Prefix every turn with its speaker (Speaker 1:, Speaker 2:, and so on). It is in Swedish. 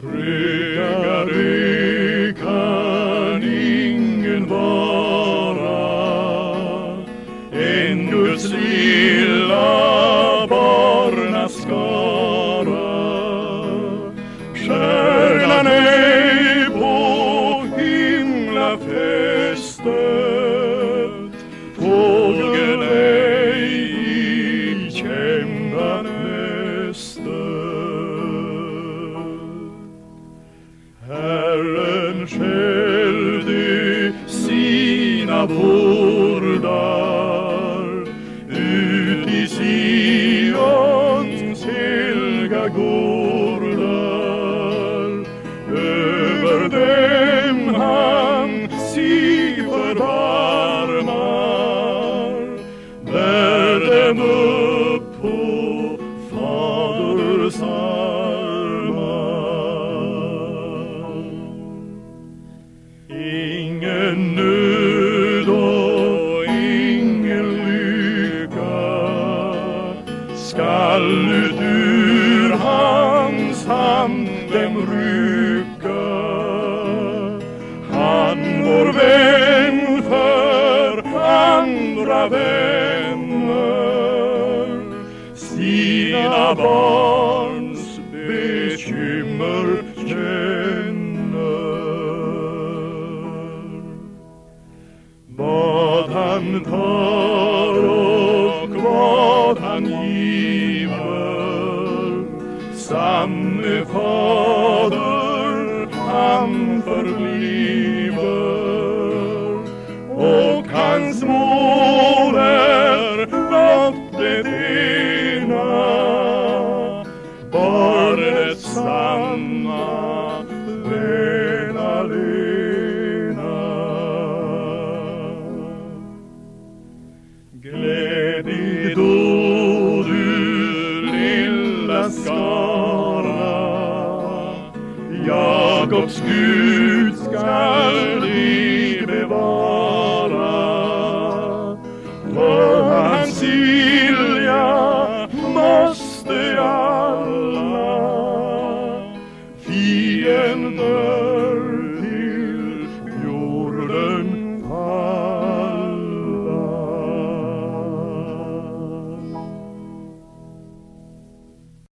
Speaker 1: Tryggare kan ingen vara än Guds lilla barnaskara. Själv de sina vårdar ut i Sions helga gårdar. Över dem han sig förbarmar, bär dem upp på Faders armar. Nöd och ingen lycka skall ut ur hans hand dem rycka. Han vår vän för andra vänner sina barns bekymmer Vad han tar och vad han giver samme fader han förbliver och hans mål skara Jakobs Gud skall vi bevara.